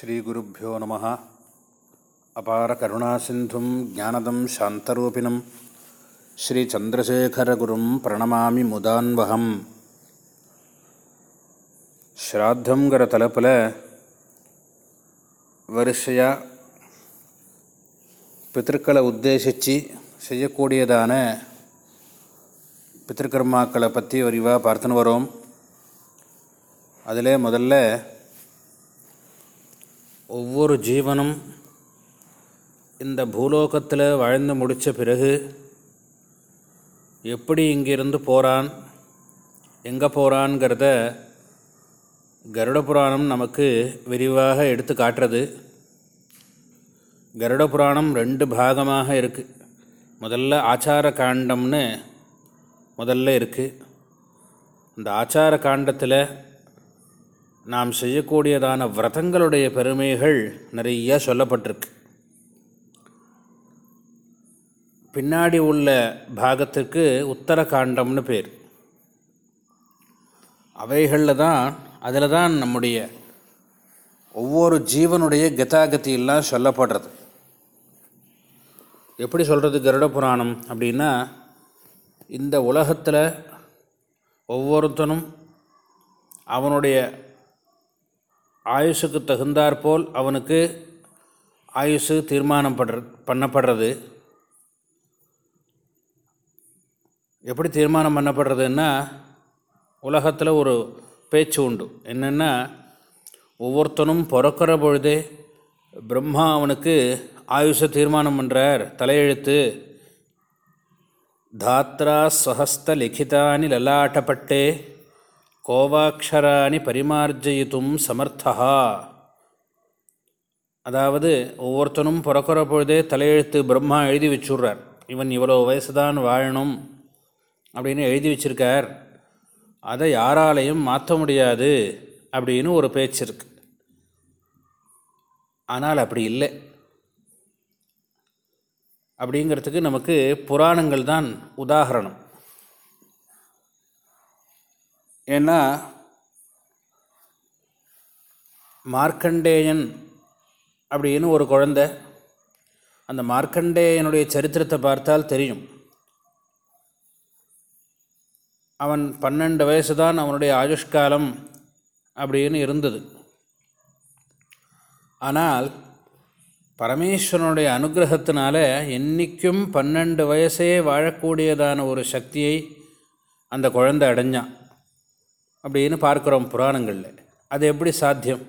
ஸ்ரீகுருப்போ நம. அபார கருணாசிந்தும் ஜானதம் சாந்தரூபிணம். ஸ்ரீ சந்திரசேகரகுரும் பிரணமாமி முதான்வகம். ஸ்ராத்தங்கிற தலைப்பில் வரிசையாக பித்திருக்களை உத்தேசித்து செய்யக்கூடியதான பித்திருக்கர்மாக்களை பற்றி விரிவாக பார்த்துன்னு வரோம். அதில் முதல்ல ஒவ்வொரு ஜீவனும் இந்த பூலோகத்தில் வாழ்ந்து முடித்த பிறகு எப்படி இங்கிருந்து போகிறான் எங்கே போகிறான்ங்கிறத கருட புராணம் நமக்கு விரிவாக எடுத்து காட்டுறது. கருட புராணம் ரெண்டு பாகமாக இருக்குது முதல்ல ஆச்சார காண்டம்னு முதல்ல இருக்குது அந்த ஆச்சார காண்டத்தில் நாம் செய்யக்கூடியதான விரதங்களுடைய பெருமைகள் நிறைய சொல்லப்பட்டிருக்கு. பின்னாடி உள்ள பாகத்துக்கு உத்தரகாண்டம்னு பேர். அவைகளில் தான் அதில் தான் நம்முடைய ஒவ்வொரு ஜீவனுடைய கதாகத்தியெல்லாம் சொல்லப்படுறது. எப்படி சொல்கிறது கருட புராணம் அப்படின்னா இந்த உலகத்தில் ஒவ்வொருத்தனும் அவனுடைய ஆயுஷுக்கு தகுந்தாற்போல் அவனுக்கு ஆயுஷு தீர்மானம் படுற பண்ணப்படுறது. எப்படி தீர்மானம் பண்ணப்படுறதுன்னா உலகத்தில் ஒரு பேச்சு உண்டு. என்னென்னா ஒவ்வொருத்தனும் பிறக்கிற பொழுதே பிரம்மா அவனுக்கு ஆயுஷை தீர்மானம் பண்ணுறார் தலையெழுத்து தாத்ரா சுஹஸ்த லிఖிதானி லலாட்டப்பட்டே கோவாட்சராணி பரிமார்ஜயித்தும் சமர்த்தா அதாவது ஒவ்வொருத்தனும் பிறக்கிற பொழுதே தலையெழுத்து பிரம்மா எழுதி வச்சுடுறார். இவன் இவ்வளோ வயசு தான் வாழணும் அப்படின்னு எழுதி வச்சுருக்கார். அதை யாராலையும் மாற்ற முடியாது அப்படின்னு ஒரு பேச்சு இருக்கு. ஆனால் அப்படி இல்லை. அப்படிங்கிறதுக்கு நமக்கு புராணங்கள் தான் உதாகரணம் ஏன்னா மார்க்கண்டேயன் அப்படின்னு ஒரு குழந்தை அந்த மார்க்கண்டேயனுடைய சரித்திரத்தை பார்த்தால் தெரியும். அவன் பன்னெண்டு வயசு தான் அவனுடைய ஆயுஷ்காலம் அப்படின்னு இருந்தது. ஆனால் பரமேஸ்வரனுடைய அனுகிரகத்தினால என்றைக்கும் பன்னெண்டு வயசே வாழக்கூடியதான ஒரு சக்தியை அந்த குழந்தை அடைஞ்சான். அப்படின்னு பார்க்குறோம் புராணங்களில். அது எப்படி சாத்தியம்?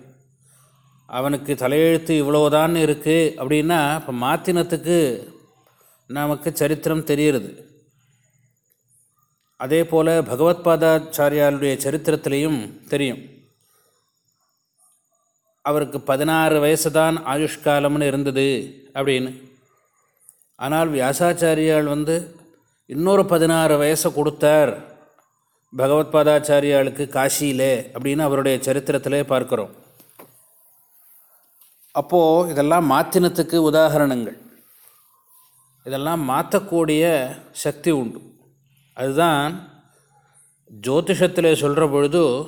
அவனுக்கு தலையெழுத்து இவ்வளோதான் இருக்குது அப்படின்னா இப்போ மாத்தினத்துக்கு நமக்கு சரித்திரம் தெரிகிறது. அதே போல் பகவத்பாதாச்சாரியாருடைய சரித்திரத்திலையும் தெரியும். அவருக்கு பதினாறு வயசு தான் ஆயுஷ்காலம்னு இருந்தது அப்படின்னு. ஆனால் வியாசாச்சாரியால் வந்து இன்னொரு பதினாறு வயசை கொடுத்தார். பகவத்பாதாச்சாரியாளுக்கு காசியிலே அப்படின்னு அவருடைய சரித்திரத்திலே பார்க்குறோம். அப்போது இதெல்லாம் மாற்றினத்துக்கு உதாகரணங்கள் இதெல்லாம் மாற்றக்கூடிய சக்தி உண்டு. அதுதான் ஜோதிஷத்தில் சொல்கிற பொழுது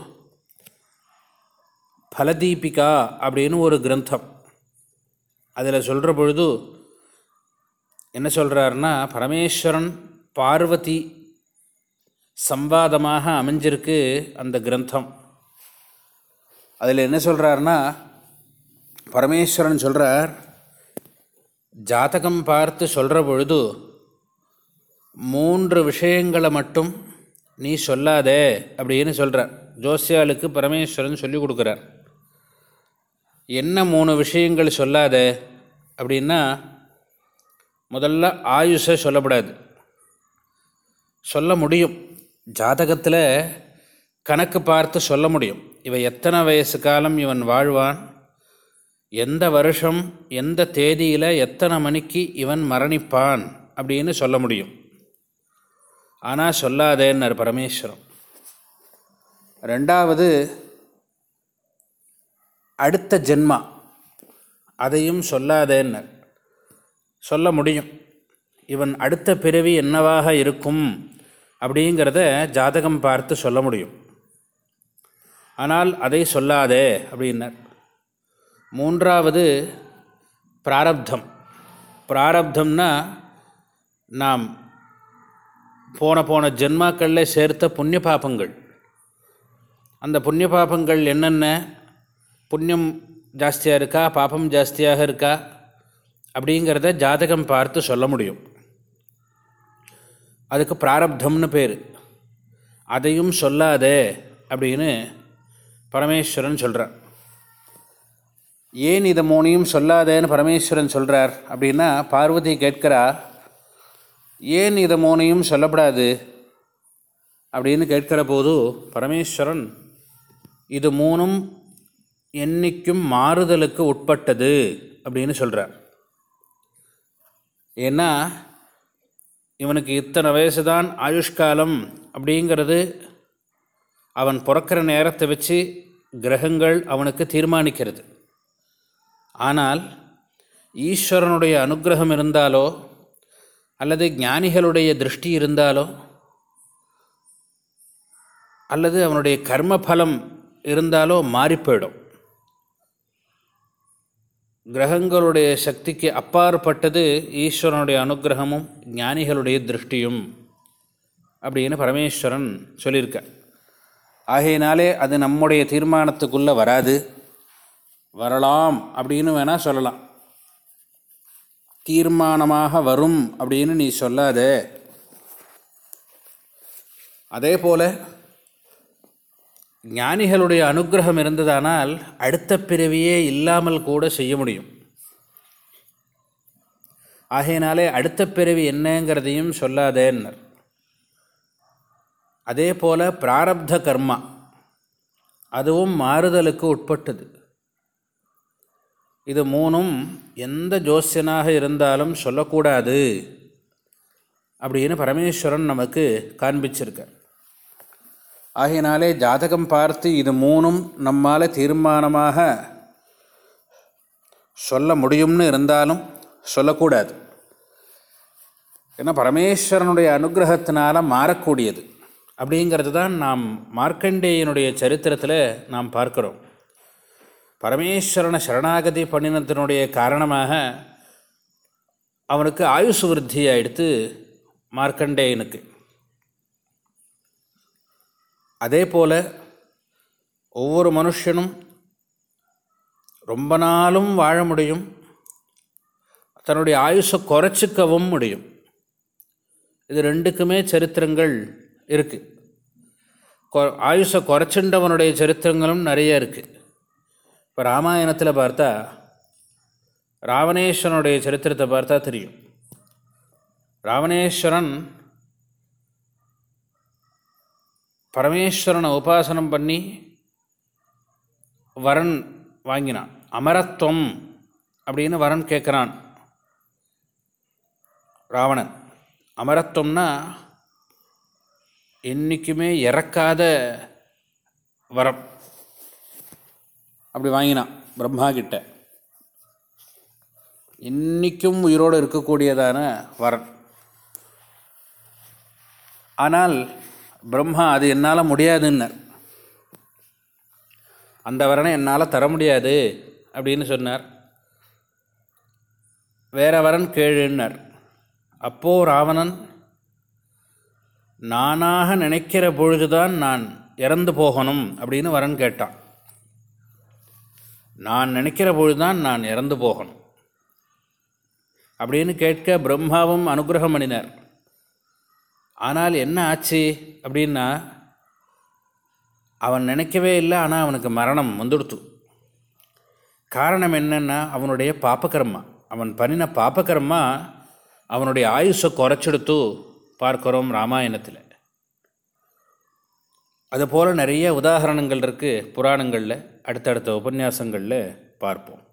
பலதீபிகா அப்படின்னு ஒரு கிரந்தம். அதில் சொல்கிற பொழுது என்ன சொல்கிறாருன்னா பரமேஸ்வரன் பார்வதி சம்பாதமாக அமைஞ்சிருக்கு அந்த கிரந்தம். அதில் என்ன சொல்கிறாருன்னா பரமேஸ்வரன் சொல்கிறார் ஜாதகம் பார்த்து சொல்கிற பொழுது மூன்று விஷயங்களை மட்டும் நீ சொல்லாதே அப்படின்னு சொல்கிறார் ஜோசியாளுக்கு பரமேஸ்வரன் சொல்லி கொடுக்குறார். என்ன மூணு விஷயங்கள் சொல்லாத? அப்படின்னா முதல்ல ஆயுஷை சொல்லப்படாது. சொல்ல முடியும். ஜாதகத்தில் கணக்கு பார்த்து சொல்ல முடியும். இவன் எத்தனை வயசு காலம் இவன் வாழ்வான்? எந்த வருஷம் எந்த தேதியில் எத்தனை மணிக்கு இவன் மரணிப்பான்? அப்படின்னு சொல்ல முடியும். ஆனால் சொல்லாதேன்னார் பரமேஸ்வரம் ரெண்டாவது அடுத்த ஜென்மா. அதையும் சொல்லாதேன்னர். சொல்ல முடியும். இவன் அடுத்த பிறவி என்னவாக இருக்கும்? அப்படிங்கிறத ஜாதகம் பார்த்து சொல்ல முடியும். ஆனால் அதை சொல்லாதே அப்படின்னார். மூன்றாவது பிராரப்தம். பிராரப்தம்னா நாம் போன போன ஜென்மாக்களில் சேர்த்த புண்ணிய பாபங்கள். அந்த புண்ணிய பாபங்கள் என்னென்ன? புண்ணியம் ஜாஸ்தியாக இருக்கா? பாபம் ஜாஸ்தியாக இருக்கா? அப்படிங்கிறத ஜாதகம் பார்த்து சொல்ல முடியும். அதுக்கு பிராரப்தம்னு பேர். அதையும் சொல்லாதே அப்படின்னு பரமேஸ்வரன் சொல்கிறார் ஏன் இதை மோனையும் சொல்லாதேன்னு பரமேஸ்வரன் சொல்கிறார் அப்படின்னா பார்வதி கேட்கிறா ஏன் இதை மோனையும் சொல்லப்படாது அப்படின்னு கேட்கிற போது பரமேஸ்வரன் இது மூணும் என்றைக்கும் மாறுதலுக்கு உட்பட்டது அப்படின்னு சொல்கிறார் ஏன்னா இவனுக்கு இத்தனை வயசு தான் ஆயுஷ்காலம் அப்படிங்கிறது அவன் பிறக்கிற நேரத்தை வச்சு கிரகங்கள் அவனுக்கு தீர்மானிக்கிறது. ஆனால் ஈஸ்வரனுடைய அனுகிரகம் இருந்தாலோ அல்லது ஞானிகளுடைய திருஷ்டி இருந்தாலோ அல்லது அவனுடைய கர்மபலம் இருந்தாலோ மாறிப்போயிடும் கிரகங்களுடைய சக்திக்கு அப்பாற்பட்டது ஈஸ்வரனுடைய அனுகிரகமும் ஞானிகளுடைய திருஷ்டியும் அப்படின்னு பரமேஸ்வரன் சொல்லியிருக்க ஆகையினாலே அது நம்முடைய தீர்மானத்துக்குள்ளே வராது. வரலாம் அப்படின்னு வேணால் சொல்லலாம். தீர்மானமாக வரும் அப்படின்னு நீ சொல்லாத. அதே போல் ஞானிகளுடைய அனுகிரகம் இருந்ததானால் அடுத்த பிறவியே இல்லாமல் கூட செய்ய முடியும். ஆகையினாலே அடுத்த பிறவி என்னங்கிறதையும் சொல்லாதேன்னர். அதே போல் பிராரப்த கர்மா அதுவும் மாறுதலுக்கு உட்பட்டது. இது மூணும் எந்த ஜோசியனாக இருந்தாலும் சொல்லக்கூடாது அப்படின்னு பரமேஸ்வரன் நமக்கு காண்பிச்சிருக்கார். ஆகையினாலே ஜாதகம் பார்த்து இது மூணும் நம்மால் தீர்மானமாக சொல்ல முடியும்னு இருந்தாலும் சொல்லக்கூடாது. ஏன்னா பரமேஸ்வரனுடைய அனுகிரகத்தினால் மாறக்கூடியது. அப்படிங்கிறது தான் நாம் மார்க்கண்டேயனுடைய சரித்திரத்தில் நாம் பார்க்குறோம். பரமேஸ்வரனை சரணாகதி பண்ணினத்தினுடைய காரணமாக அவனுக்கு ஆயுசு விருத்தியாயிடுத்து மார்க்கண்டேயனுக்கு. அதே போல் ஒவ்வொரு மனுஷனும் ரொம்ப நாளும் வாழ முடியும். தன்னுடைய ஆயுஷை குறைச்சிக்கவும் முடியும். இது ரெண்டுக்குமே சரித்திரங்கள் இருக்குது கொ ஆயுஷை குறைச்சின்றவனுடைய சரித்திரங்களும் நிறைய இருக்குது இப்போ ராமாயணத்தில் பார்த்தா ராவணேஸ்வரனுடைய சரித்திரத்தை பார்த்தா தெரியும். ராவணேஸ்வரன் பரமேஸ்வரனை உபாசனம் பண்ணி வரன் வாங்கினான். அமரத்துவம் அப்படின்னு வரன் கேட்குறான். ராவணன் அமரத்துவம்னா என்றைக்குமே இறக்காத வரம். அப்படி வாங்கினான் பிரம்மா கிட்ட. இன்றைக்கும் உயிரோடு இருக்கக்கூடியதான வரன். ஆனால் பிரம்மா அது என்னால் முடியாதுன்னார் அந்த வரனை என்னால் தர முடியாது அப்படின்னு சொன்னார். வேற வரன் கேழுன்னார் அப்போது ராவணன் நானாக நினைக்கிற பொழுதுதான் நான் இறந்து போகணும் அப்படின்னு வரன் கேட்டான். நான் நினைக்கிற பொழுதுதான் நான் இறந்து போகணும் அப்படின்னு கேட்க பிரம்மாவும் அனுகிரகம் பண்ணினார் ஆனால் என்ன ஆச்சு? அப்படின்னா அவன் நினைக்கவே இல்லை ஆனால் அவனுக்கு மரணம் வந்துடுத்து. காரணம் என்னென்னா அவனுடைய பாப்பகர்மா அவன் பண்ணின பாப்பகர்மா அவனுடைய ஆயுஷை குறைச்செடுத்து பார்க்குறோம் ராமாயணத்தில். அதுபோல் நிறைய உதாரணங்கள் இருக்குது புராணங்களில். அடுத்தடுத்த உபன்யாசங்களில் பார்ப்போம்.